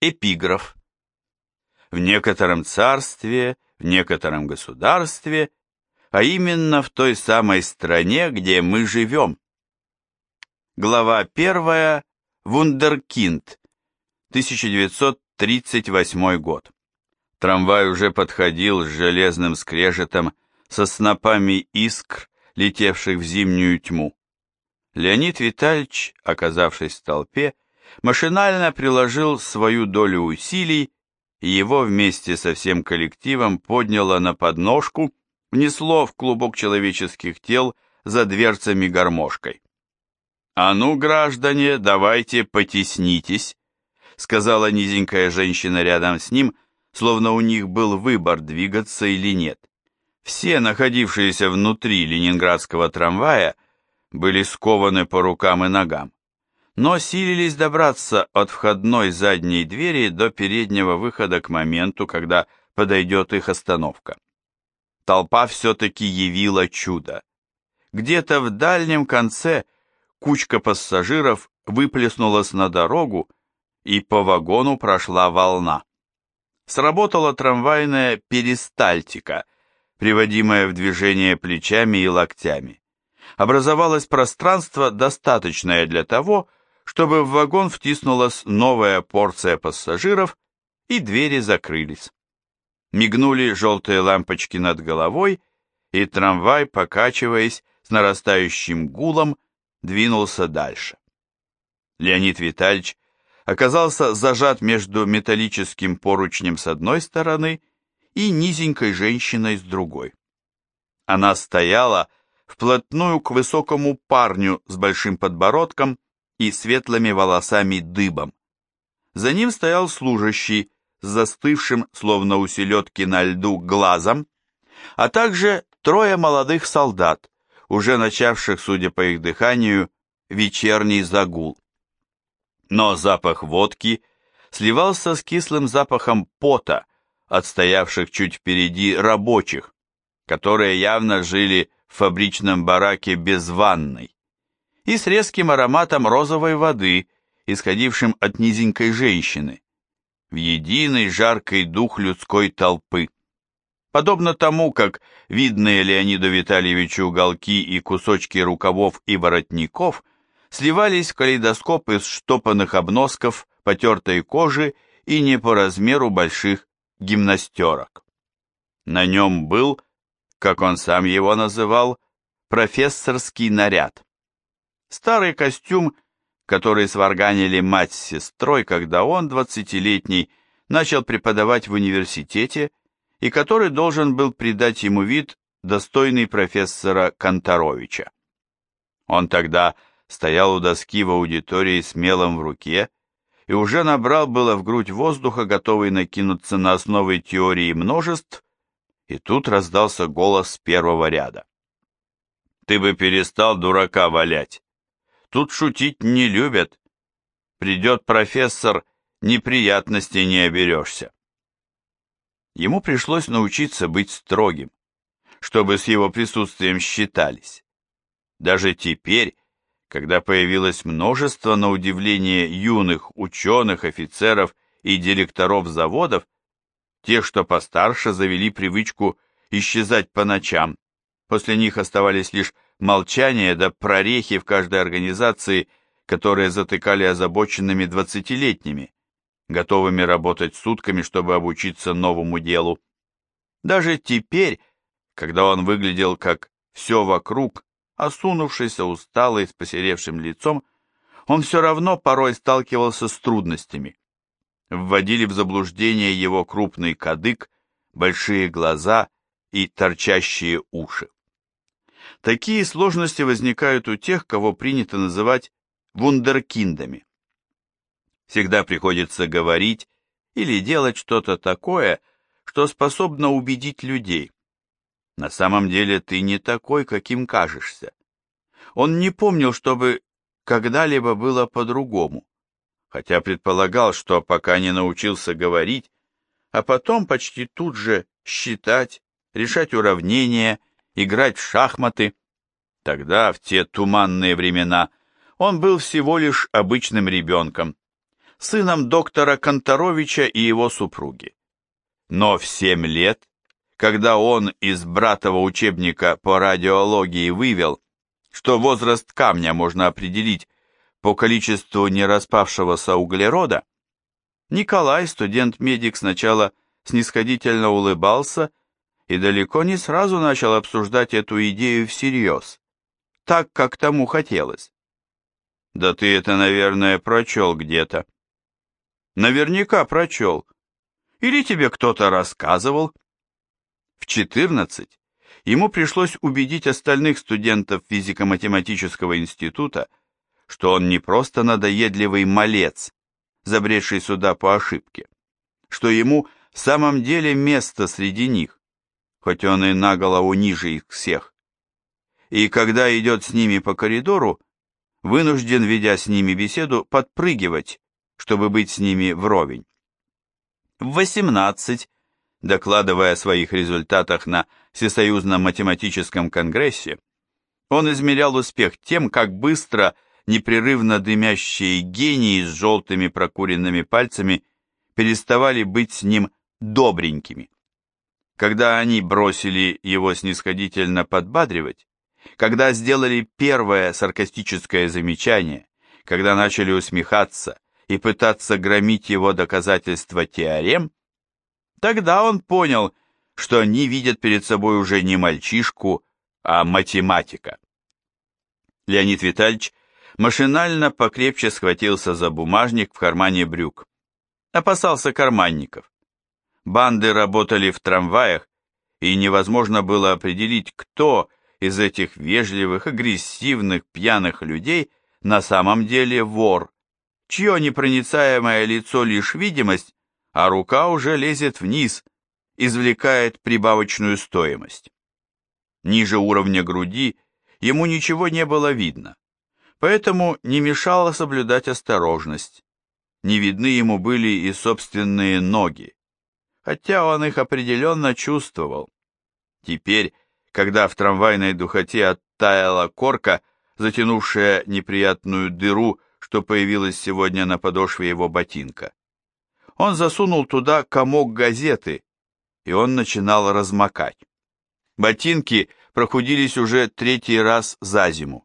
Эпиграф. В некотором царстве, в некотором государстве, а именно в той самой стране, где мы живем. Глава первая. Вундеркинд. 1938 год. Трамвай уже подходил с железным скрежетом, со снопами искр, летевших в зимнюю тьму. Леонид Витальевич, оказавшись в толпе, машинально приложил свою долю усилий, и его вместе со всем коллективом подняло на подножку, внесло в клубок человеческих тел за дверцами гармошкой. «А ну, граждане, давайте потеснитесь», сказала низенькая женщина рядом с ним, словно у них был выбор, двигаться или нет. Все, находившиеся внутри ленинградского трамвая, были скованы по рукам и ногам, но силились добраться от входной задней двери до переднего выхода к моменту, когда подойдет их остановка. Толпа все-таки явила чудо. Где-то в дальнем конце кучка пассажиров выплеснулась на дорогу, и по вагону прошла волна. Сработала трамвайная перистальтика, приводимая в движение плечами и локтями. Образовалось пространство, достаточное для того, чтобы в вагон втиснулась новая порция пассажиров, и двери закрылись. Мигнули желтые лампочки над головой, и трамвай, покачиваясь с нарастающим гулом, двинулся дальше. Леонид Витальевич оказался зажат между металлическим поручнем с одной стороны и низенькой женщиной с другой. Она стояла вплотную к высокому парню с большим подбородком и светлыми волосами дыбом. За ним стоял служащий с застывшим, словно у селедки на льду, глазом, а также трое молодых солдат, уже начавших, судя по их дыханию, вечерний загул но запах водки сливался с кислым запахом пота, отстоявших чуть впереди рабочих, которые явно жили в фабричном бараке без ванной, и с резким ароматом розовой воды, исходившим от низенькой женщины, в единый жаркий дух людской толпы. Подобно тому, как видные Леониду Витальевичу уголки и кусочки рукавов и воротников – сливались в калейдоскоп из штопанных обносков, потертой кожи и не по размеру больших гимнастерок. На нем был, как он сам его называл, профессорский наряд. Старый костюм, который сварганили мать с сестрой, когда он, двадцатилетний, начал преподавать в университете и который должен был придать ему вид, достойный профессора Конторовича. Он тогда стоял у доски в аудитории с мелом в руке и уже набрал было в грудь воздуха, готовый накинуться на основы теории множеств, и тут раздался голос первого ряда. «Ты бы перестал дурака валять. Тут шутить не любят. Придет профессор, неприятностей не оберешься». Ему пришлось научиться быть строгим, чтобы с его присутствием считались. Даже теперь, когда появилось множество, на удивление, юных ученых, офицеров и директоров заводов, тех, что постарше, завели привычку исчезать по ночам. После них оставались лишь молчание да прорехи в каждой организации, которые затыкали озабоченными двадцатилетними, готовыми работать сутками, чтобы обучиться новому делу. Даже теперь, когда он выглядел как все вокруг осунувшийся, усталый, с посеревшим лицом, он все равно порой сталкивался с трудностями. Вводили в заблуждение его крупный кадык, большие глаза и торчащие уши. Такие сложности возникают у тех, кого принято называть вундеркиндами. Всегда приходится говорить или делать что-то такое, что способно убедить людей. На самом деле ты не такой, каким кажешься. Он не помнил, чтобы когда-либо было по-другому, хотя предполагал, что пока не научился говорить, а потом почти тут же считать, решать уравнения, играть в шахматы. Тогда, в те туманные времена, он был всего лишь обычным ребенком, сыном доктора Конторовича и его супруги. Но в семь лет, когда он из братова учебника по радиологии вывел, что возраст камня можно определить по количеству нераспавшегося углерода, Николай, студент-медик, сначала снисходительно улыбался и далеко не сразу начал обсуждать эту идею всерьез, так, как тому хотелось. «Да ты это, наверное, прочел где-то». «Наверняка прочел. Или тебе кто-то рассказывал?» В 14 ему пришлось убедить остальных студентов физико-математического института, что он не просто надоедливый малец, забредший сюда по ошибке, что ему в самом деле место среди них, хоть он и на голову ниже их всех. И когда идет с ними по коридору, вынужден, ведя с ними беседу, подпрыгивать, чтобы быть с ними вровень. В 18, докладывая о своих результатах на Всесоюзном математическом конгрессе, он измерял успех тем, как быстро непрерывно дымящие гении с желтыми прокуренными пальцами переставали быть с ним добренькими. Когда они бросили его снисходительно подбадривать, когда сделали первое саркастическое замечание, когда начали усмехаться и пытаться громить его доказательства теорем, тогда он понял, что они видят перед собой уже не мальчишку, а математика. Леонид Витальевич машинально покрепче схватился за бумажник в кармане брюк. Опасался карманников. Банды работали в трамваях, и невозможно было определить, кто из этих вежливых, агрессивных, пьяных людей на самом деле вор, чье непроницаемое лицо лишь видимость, а рука уже лезет вниз, извлекает прибавочную стоимость. Ниже уровня груди ему ничего не было видно поэтому не мешало соблюдать осторожность. Не видны ему были и собственные ноги, хотя он их определенно чувствовал. Теперь, когда в трамвайной духоте оттаяла корка, затянувшая неприятную дыру, что появилась сегодня на подошве его ботинка. Он засунул туда комок газеты, и он начинал размокать. Ботинки прохудились уже третий раз за зиму.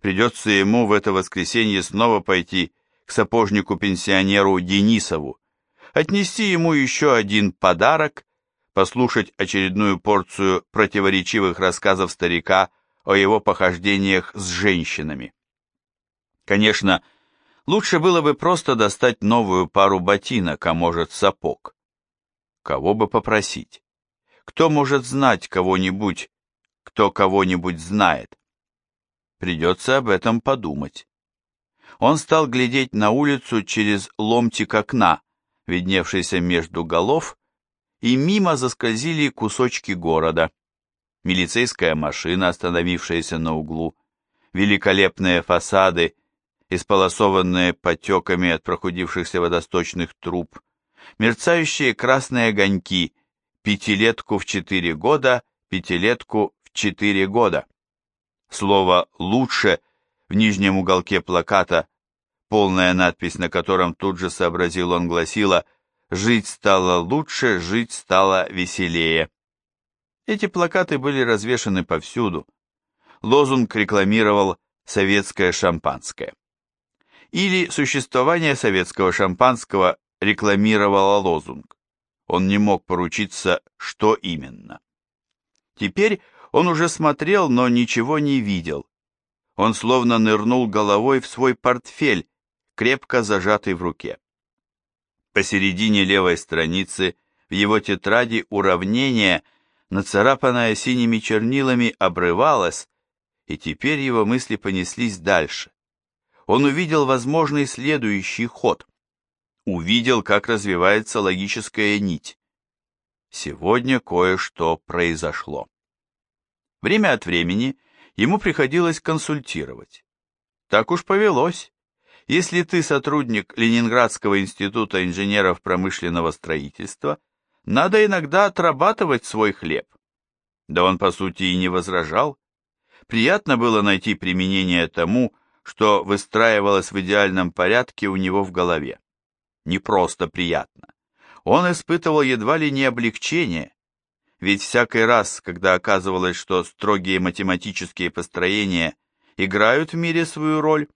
Придется ему в это воскресенье снова пойти к сапожнику-пенсионеру Денисову, отнести ему еще один подарок, послушать очередную порцию противоречивых рассказов старика о его похождениях с женщинами. Конечно, лучше было бы просто достать новую пару ботинок, а может сапог. Кого бы попросить? Кто может знать кого-нибудь, кто кого-нибудь знает? Придется об этом подумать. Он стал глядеть на улицу через ломтик окна, видневшийся между голов, и мимо заскользили кусочки города. Милицейская машина, остановившаяся на углу, великолепные фасады, исполосованные потеками от прохудившихся водосточных труб, мерцающие красные огоньки, пятилетку в четыре года, пятилетку в четыре года. Слово «лучше» в нижнем уголке плаката, полная надпись на котором тут же сообразил он гласила «Жить стало лучше, жить стало веселее». Эти плакаты были развешаны повсюду. Лозунг рекламировал советское шампанское. Или существование советского шампанского рекламировало лозунг. Он не мог поручиться, что именно. Теперь он уже смотрел, но ничего не видел. Он словно нырнул головой в свой портфель, крепко зажатый в руке. Посередине левой страницы в его тетради уравнение, нацарапанное синими чернилами, обрывалось, и теперь его мысли понеслись дальше. Он увидел возможный следующий ход. Увидел, как развивается логическая нить. Сегодня кое-что произошло. Время от времени ему приходилось консультировать. Так уж повелось. Если ты сотрудник Ленинградского института инженеров промышленного строительства, надо иногда отрабатывать свой хлеб. Да он, по сути, и не возражал. Приятно было найти применение тому, что выстраивалось в идеальном порядке у него в голове. не просто приятно. Он испытывал едва ли не облегчение, ведь всякий раз, когда оказывалось, что строгие математические построения играют в мире свою роль,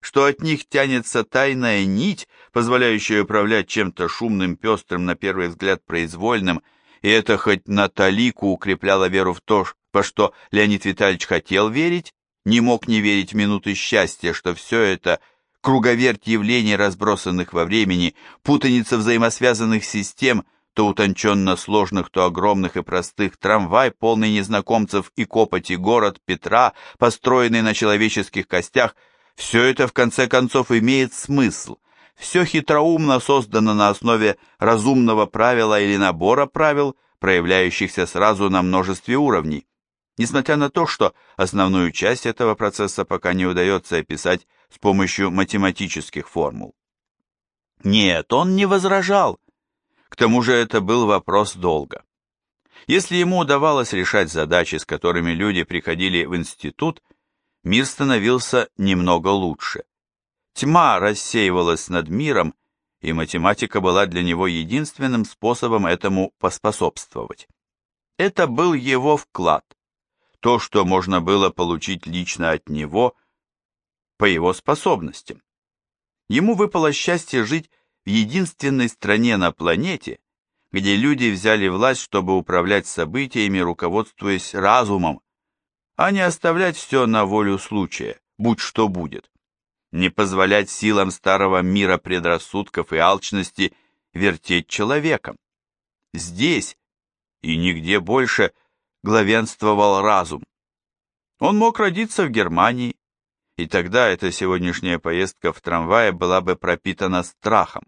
что от них тянется тайная нить, позволяющая управлять чем-то шумным, пестрым, на первый взгляд произвольным, и это хоть на талику укрепляло веру в то, во что Леонид Витальевич хотел верить, не мог не верить в минуты счастья, что все это — круговерть явлений, разбросанных во времени, путаница взаимосвязанных систем, то утонченно сложных, то огромных и простых, трамвай, полный незнакомцев и копоти город Петра, построенный на человеческих костях — все это в конце концов имеет смысл. Все хитроумно создано на основе разумного правила или набора правил, проявляющихся сразу на множестве уровней. Несмотря на то, что основную часть этого процесса пока не удается описать с помощью математических формул. Нет, он не возражал. К тому же это был вопрос долга. Если ему удавалось решать задачи, с которыми люди приходили в институт, мир становился немного лучше. Тьма рассеивалась над миром, и математика была для него единственным способом этому поспособствовать. Это был его вклад, то, что можно было получить лично от него по его способностям. Ему выпало счастье жить в единственной стране на планете, где люди взяли власть, чтобы управлять событиями, руководствуясь разумом, а не оставлять все на волю случая, будь что будет. Не позволять силам старого мира предрассудков и алчности вертеть человеком. Здесь и нигде больше главенствовал разум. Он мог родиться в Германии, и тогда эта сегодняшняя поездка в трамвае была бы пропитана страхом.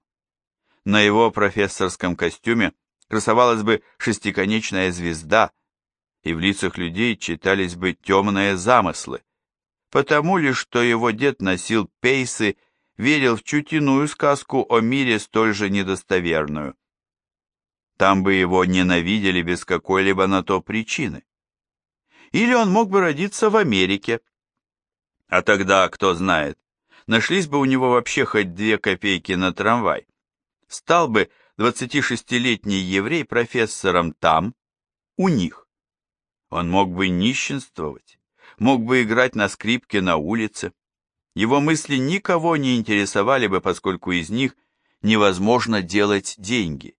На его профессорском костюме красовалась бы шестиконечная звезда, и в лицах людей читались бы темные замыслы, потому лишь что его дед носил пейсы, верил в чуть иную сказку о мире столь же недостоверную. Там бы его ненавидели без какой-либо на то причины. Или он мог бы родиться в Америке. А тогда, кто знает, нашлись бы у него вообще хоть две копейки на трамвай. Стал бы 26-летний еврей профессором там, у них. Он мог бы нищенствовать, мог бы играть на скрипке на улице. Его мысли никого не интересовали бы, поскольку из них невозможно делать деньги.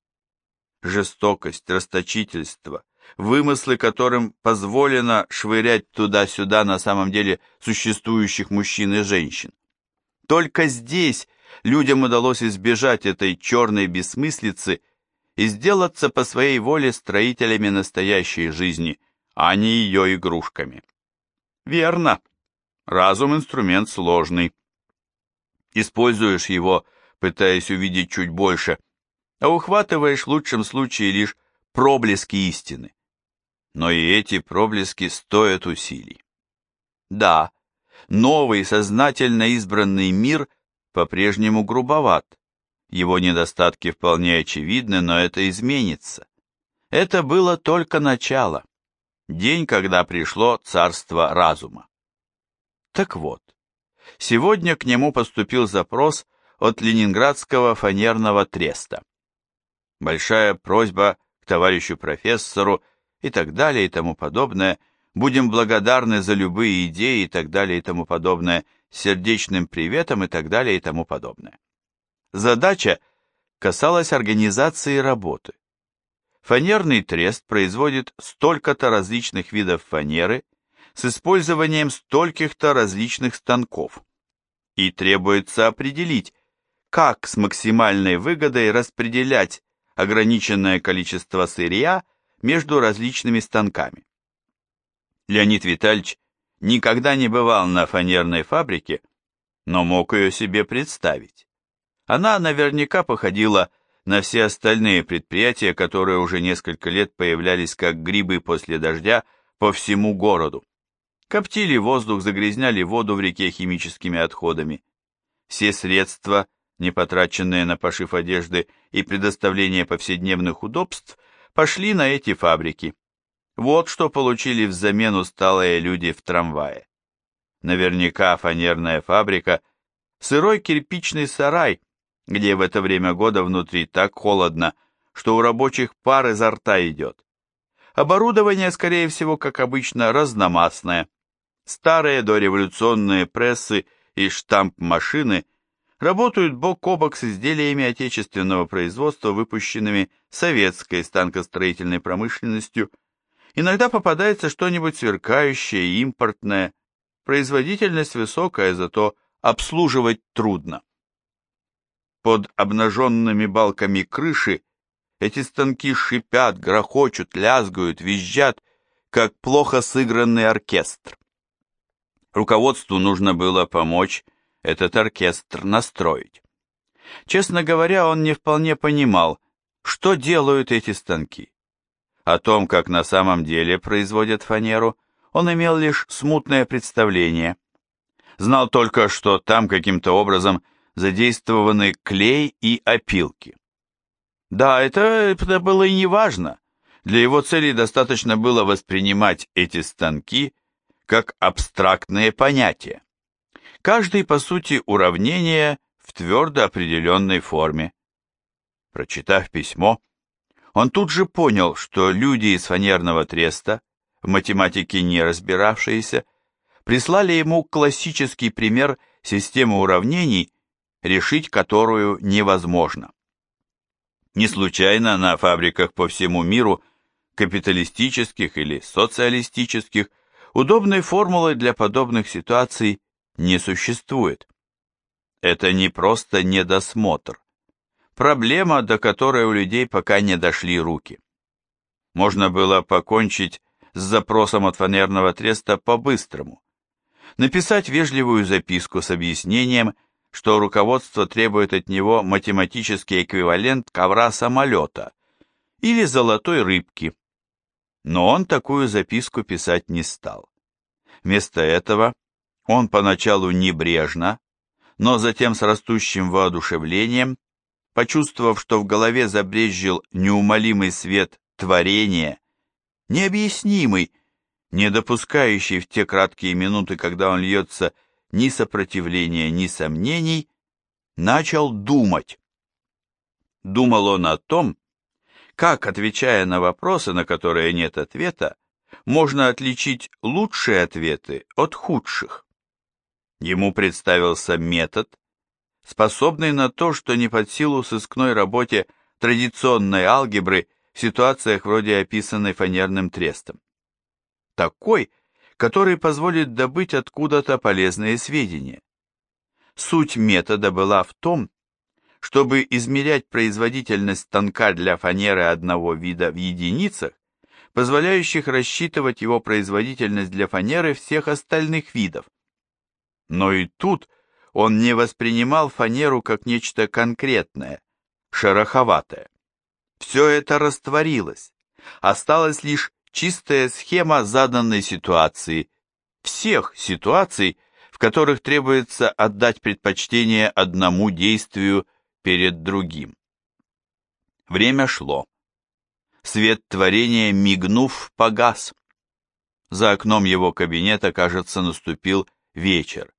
Жестокость, расточительство, вымыслы, которым позволено швырять туда-сюда на самом деле существующих мужчин и женщин. Только здесь людям удалось избежать этой черной бессмыслицы и сделаться по своей воле строителями настоящей жизни – а не ее игрушками. Верно. Разум – инструмент сложный. Используешь его, пытаясь увидеть чуть больше, а ухватываешь в лучшем случае лишь проблески истины. Но и эти проблески стоят усилий. Да, новый сознательно избранный мир по-прежнему грубоват. Его недостатки вполне очевидны, но это изменится. Это было только начало день, когда пришло царство разума. Так вот, сегодня к нему поступил запрос от Ленинградского фанерного треста. Большая просьба к товарищу профессору и так далее и тому подобное. Будем благодарны за любые идеи и так далее и тому подобное. Сердечным приветом и так далее и тому подобное. Задача касалась организации работы. Фанерный трест производит столько-то различных видов фанеры с использованием стольких-то различных станков. И требуется определить, как с максимальной выгодой распределять ограниченное количество сырья между различными станками. Леонид Витальевич никогда не бывал на фанерной фабрике, но мог ее себе представить. Она наверняка походила на все остальные предприятия, которые уже несколько лет появлялись как грибы после дождя по всему городу. Коптили воздух, загрязняли воду в реке химическими отходами. Все средства, не потраченные на пошив одежды и предоставление повседневных удобств, пошли на эти фабрики. Вот что получили взамен усталые люди в трамвае. Наверняка фанерная фабрика, сырой кирпичный сарай – где в это время года внутри так холодно, что у рабочих пар изо рта идет. Оборудование, скорее всего, как обычно, разномастное. Старые дореволюционные прессы и штамп-машины работают бок о бок с изделиями отечественного производства, выпущенными советской станкостроительной промышленностью. Иногда попадается что-нибудь сверкающее, импортное. Производительность высокая, зато обслуживать трудно. Под обнаженными балками крыши эти станки шипят, грохочут, лязгают, визжат, как плохо сыгранный оркестр. Руководству нужно было помочь этот оркестр настроить. Честно говоря, он не вполне понимал, что делают эти станки. О том, как на самом деле производят фанеру, он имел лишь смутное представление. Знал только, что там каким-то образом задействованы клей и опилки. Да, это, это было и не важно. Для его целей достаточно было воспринимать эти станки как абстрактные понятия. Каждый, по сути, уравнение в твердо определенной форме. Прочитав письмо, он тут же понял, что люди из фанерного треста, в математике не разбиравшиеся, прислали ему классический пример системы уравнений, решить которую невозможно. Не случайно на фабриках по всему миру, капиталистических или социалистических, удобной формулы для подобных ситуаций не существует. Это не просто недосмотр. Проблема, до которой у людей пока не дошли руки. Можно было покончить с запросом от фанерного треста по-быстрому. Написать вежливую записку с объяснением – что руководство требует от него математический эквивалент ковра-самолета или золотой рыбки. Но он такую записку писать не стал. Вместо этого он поначалу небрежно, но затем с растущим воодушевлением, почувствовав, что в голове забрезжил неумолимый свет творения, необъяснимый, не допускающий в те краткие минуты, когда он льется ни сопротивления, ни сомнений, начал думать. Думал он о том, как, отвечая на вопросы, на которые нет ответа, можно отличить лучшие ответы от худших. Ему представился метод, способный на то, что не под силу сыскной работе традиционной алгебры в ситуациях вроде описанной фанерным трестом. Такой, который позволит добыть откуда-то полезные сведения. Суть метода была в том, чтобы измерять производительность станка для фанеры одного вида в единицах, позволяющих рассчитывать его производительность для фанеры всех остальных видов. Но и тут он не воспринимал фанеру как нечто конкретное, шероховатое. Все это растворилось, осталось лишь чистая схема заданной ситуации, всех ситуаций, в которых требуется отдать предпочтение одному действию перед другим. Время шло. Свет творения, мигнув, погас. За окном его кабинета, кажется, наступил вечер.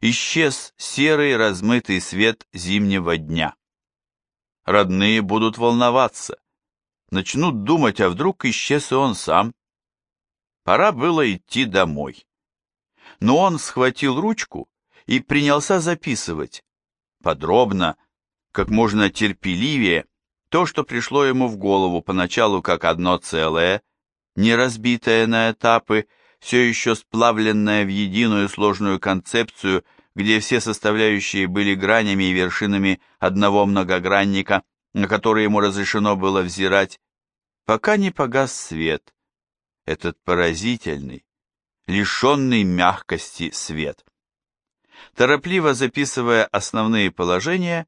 Исчез серый размытый свет зимнего дня. Родные будут волноваться начнут думать, а вдруг исчез и он сам. Пора было идти домой. Но он схватил ручку и принялся записывать, подробно, как можно терпеливее, то, что пришло ему в голову поначалу как одно целое, не разбитое на этапы, все еще сплавленное в единую сложную концепцию, где все составляющие были гранями и вершинами одного многогранника, на который ему разрешено было взирать, пока не погас свет, этот поразительный, лишенный мягкости свет. Торопливо записывая основные положения,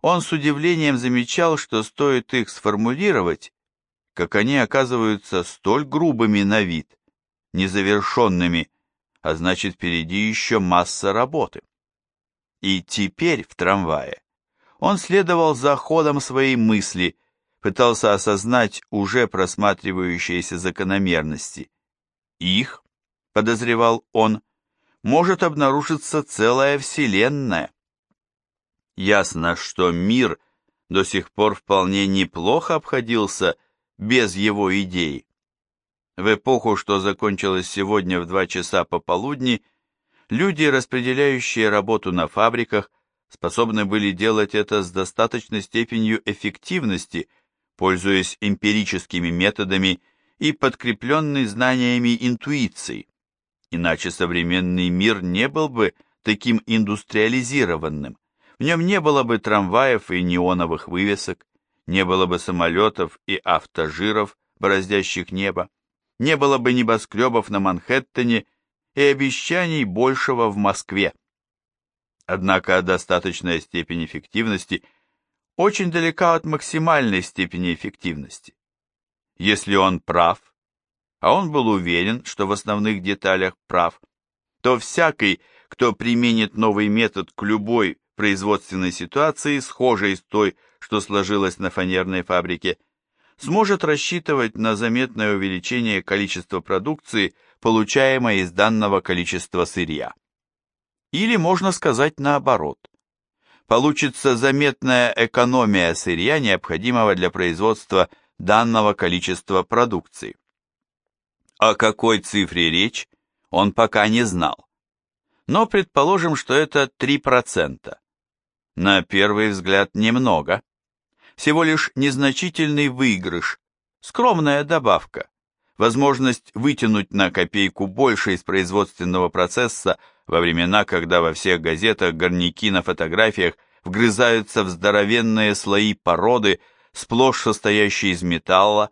он с удивлением замечал, что стоит их сформулировать, как они оказываются столь грубыми на вид, незавершенными, а значит впереди еще масса работы. И теперь в трамвае он следовал за ходом своей мысли, пытался осознать уже просматривающиеся закономерности. Их, подозревал он, может обнаружиться целая вселенная. Ясно, что мир до сих пор вполне неплохо обходился без его идей. В эпоху, что закончилась сегодня в два часа пополудни, люди, распределяющие работу на фабриках, способны были делать это с достаточной степенью эффективности, пользуясь эмпирическими методами и подкрепленной знаниями интуиции. Иначе современный мир не был бы таким индустриализированным. В нем не было бы трамваев и неоновых вывесок, не было бы самолетов и автожиров, бороздящих небо, не было бы небоскребов на Манхэттене и обещаний большего в Москве. Однако достаточная степень эффективности очень далека от максимальной степени эффективности. Если он прав, а он был уверен, что в основных деталях прав, то всякий, кто применит новый метод к любой производственной ситуации, схожей с той, что сложилась на фанерной фабрике, сможет рассчитывать на заметное увеличение количества продукции, получаемой из данного количества сырья. Или можно сказать наоборот. Получится заметная экономия сырья, необходимого для производства данного количества продукции. О какой цифре речь, он пока не знал. Но предположим, что это 3%. На первый взгляд немного. Всего лишь незначительный выигрыш, скромная добавка, возможность вытянуть на копейку больше из производственного процесса во времена, когда во всех газетах горняки на фотографиях вгрызаются в здоровенные слои породы, сплошь состоящие из металла,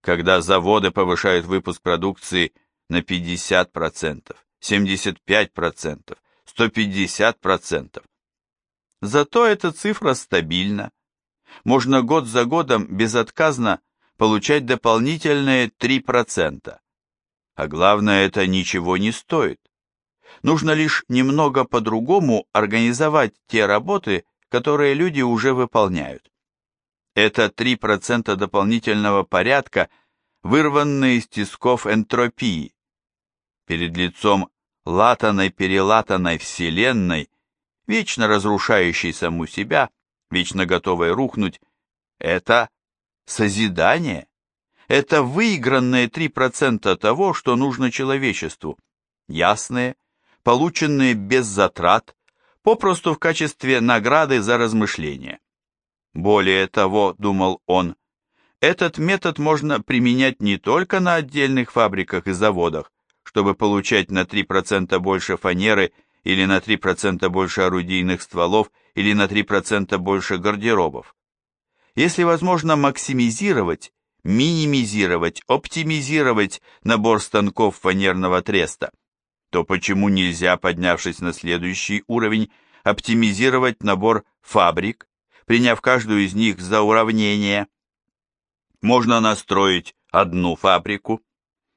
когда заводы повышают выпуск продукции на 50%, 75%, 150%. Зато эта цифра стабильна. Можно год за годом безотказно получать дополнительные 3%. А главное, это ничего не стоит. Нужно лишь немного по-другому организовать те работы, которые люди уже выполняют. Это 3% дополнительного порядка, вырванные из тисков энтропии. Перед лицом латаной-перелатанной Вселенной, вечно разрушающей саму себя, вечно готовой рухнуть, это созидание. Это выигранные 3% того, что нужно человечеству. Ясные, полученные без затрат, попросту в качестве награды за размышления. Более того, думал он, этот метод можно применять не только на отдельных фабриках и заводах, чтобы получать на 3% больше фанеры или на 3% больше орудийных стволов или на 3% больше гардеробов. Если возможно максимизировать, минимизировать, оптимизировать набор станков фанерного треста, то почему нельзя, поднявшись на следующий уровень, оптимизировать набор фабрик, приняв каждую из них за уравнение? Можно настроить одну фабрику,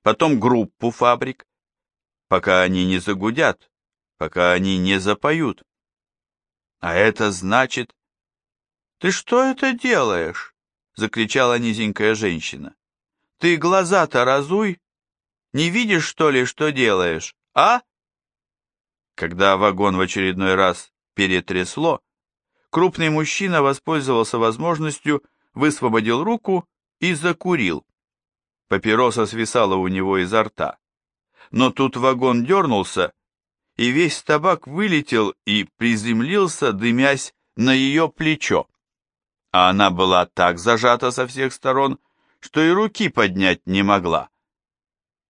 потом группу фабрик, пока они не загудят, пока они не запоют. А это значит... «Ты что это делаешь?» — закричала низенькая женщина. «Ты глаза-то разуй! Не видишь, что ли, что делаешь?» А? Когда вагон в очередной раз перетрясло, крупный мужчина воспользовался возможностью, высвободил руку и закурил. Папироса свисала у него изо рта. Но тут вагон дернулся, и весь табак вылетел и приземлился, дымясь на ее плечо. А она была так зажата со всех сторон, что и руки поднять не могла.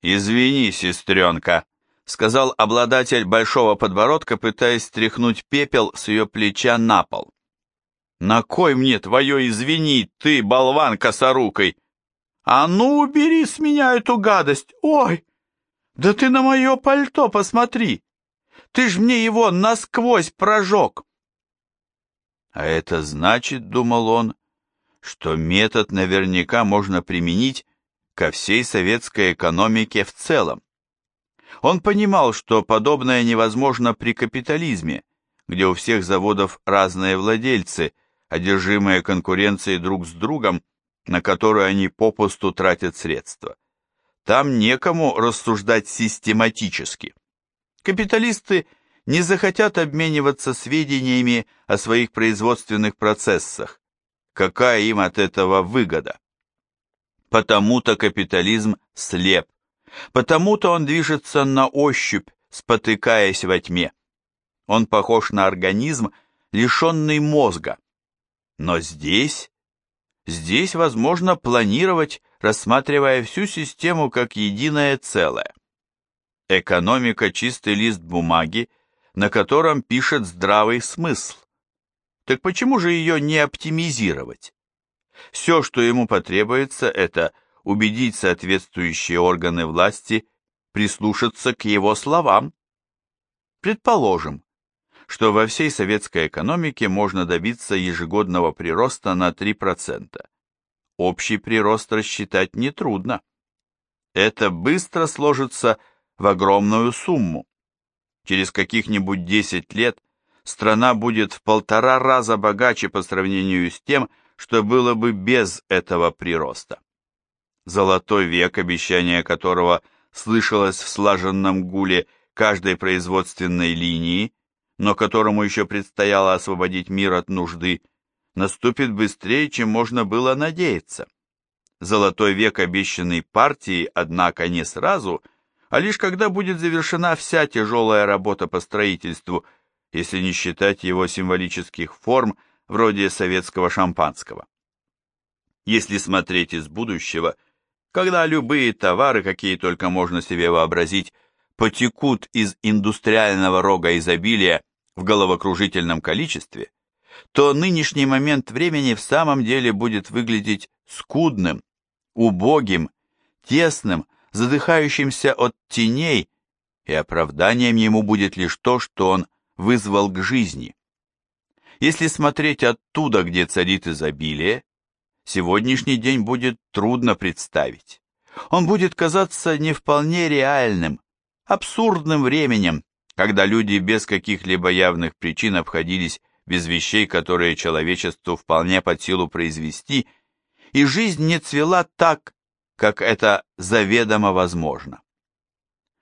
«Извини, сестренка», сказал обладатель большого подбородка, пытаясь стряхнуть пепел с ее плеча на пол. «На кой мне твое извини, ты, болван косорукой? А ну, убери с меня эту гадость! Ой! Да ты на мое пальто посмотри! Ты ж мне его насквозь прожег!» А это значит, думал он, что метод наверняка можно применить ко всей советской экономике в целом. Он понимал, что подобное невозможно при капитализме, где у всех заводов разные владельцы, одержимые конкуренцией друг с другом, на которую они попусту тратят средства. Там некому рассуждать систематически. Капиталисты не захотят обмениваться сведениями о своих производственных процессах. Какая им от этого выгода? Потому-то капитализм слеп, потому-то он движется на ощупь, спотыкаясь во тьме. Он похож на организм, лишенный мозга. Но здесь, здесь возможно планировать, рассматривая всю систему как единое целое. Экономика – чистый лист бумаги, на котором пишет здравый смысл. Так почему же ее не оптимизировать? Все, что ему потребуется, это убедить соответствующие органы власти прислушаться к его словам. Предположим, что во всей советской экономике можно добиться ежегодного прироста на 3%. Общий прирост рассчитать нетрудно. Это быстро сложится в огромную сумму. Через каких-нибудь 10 лет страна будет в полтора раза богаче по сравнению с тем, что было бы без этого прироста. Золотой век, обещание которого слышалось в слаженном гуле каждой производственной линии, но которому еще предстояло освободить мир от нужды, наступит быстрее, чем можно было надеяться. Золотой век, обещанный партией, однако, не сразу, а лишь когда будет завершена вся тяжелая работа по строительству, если не считать его символических форм, вроде советского шампанского. Если смотреть из будущего, когда любые товары, какие только можно себе вообразить, потекут из индустриального рога изобилия в головокружительном количестве, то нынешний момент времени в самом деле будет выглядеть скудным, убогим, тесным, задыхающимся от теней, и оправданием ему будет лишь то, что он вызвал к жизни. Если смотреть оттуда, где царит изобилие, сегодняшний день будет трудно представить. Он будет казаться не вполне реальным, абсурдным временем, когда люди без каких-либо явных причин обходились без вещей, которые человечеству вполне под силу произвести, и жизнь не цвела так, как это заведомо возможно.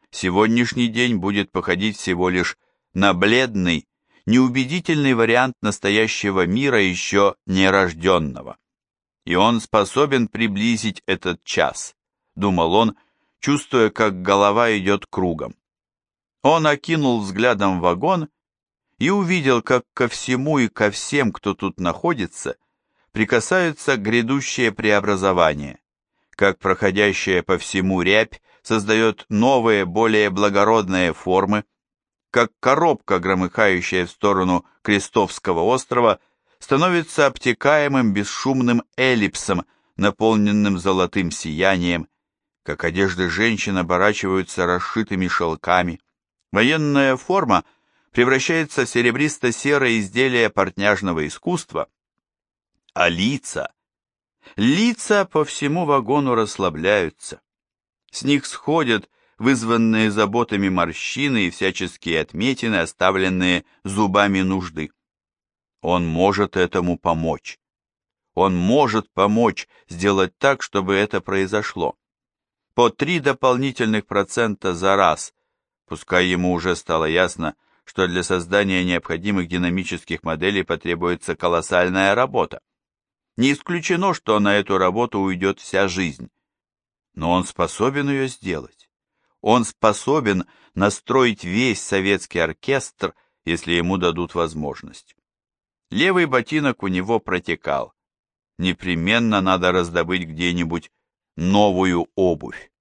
Сегодняшний день будет походить всего лишь на бледный, неубедительный вариант настоящего мира еще нерожденного. И он способен приблизить этот час, думал он, чувствуя, как голова идет кругом. Он окинул взглядом вагон и увидел, как ко всему и ко всем, кто тут находится, прикасаются грядущее преобразование, как проходящая по всему рябь создает новые, более благородные формы, как коробка, громыхающая в сторону Крестовского острова, становится обтекаемым бесшумным эллипсом, наполненным золотым сиянием, как одежды женщин оборачиваются расшитыми шелками. Военная форма превращается в серебристо-серое изделие портняжного искусства, а лица, лица по всему вагону расслабляются. С них сходят вызванные заботами морщины и всяческие отметины, оставленные зубами нужды. Он может этому помочь. Он может помочь сделать так, чтобы это произошло. По три дополнительных процента за раз, пускай ему уже стало ясно, что для создания необходимых динамических моделей потребуется колоссальная работа. Не исключено, что на эту работу уйдет вся жизнь. Но он способен ее сделать. Он способен настроить весь советский оркестр, если ему дадут возможность. Левый ботинок у него протекал. Непременно надо раздобыть где-нибудь новую обувь.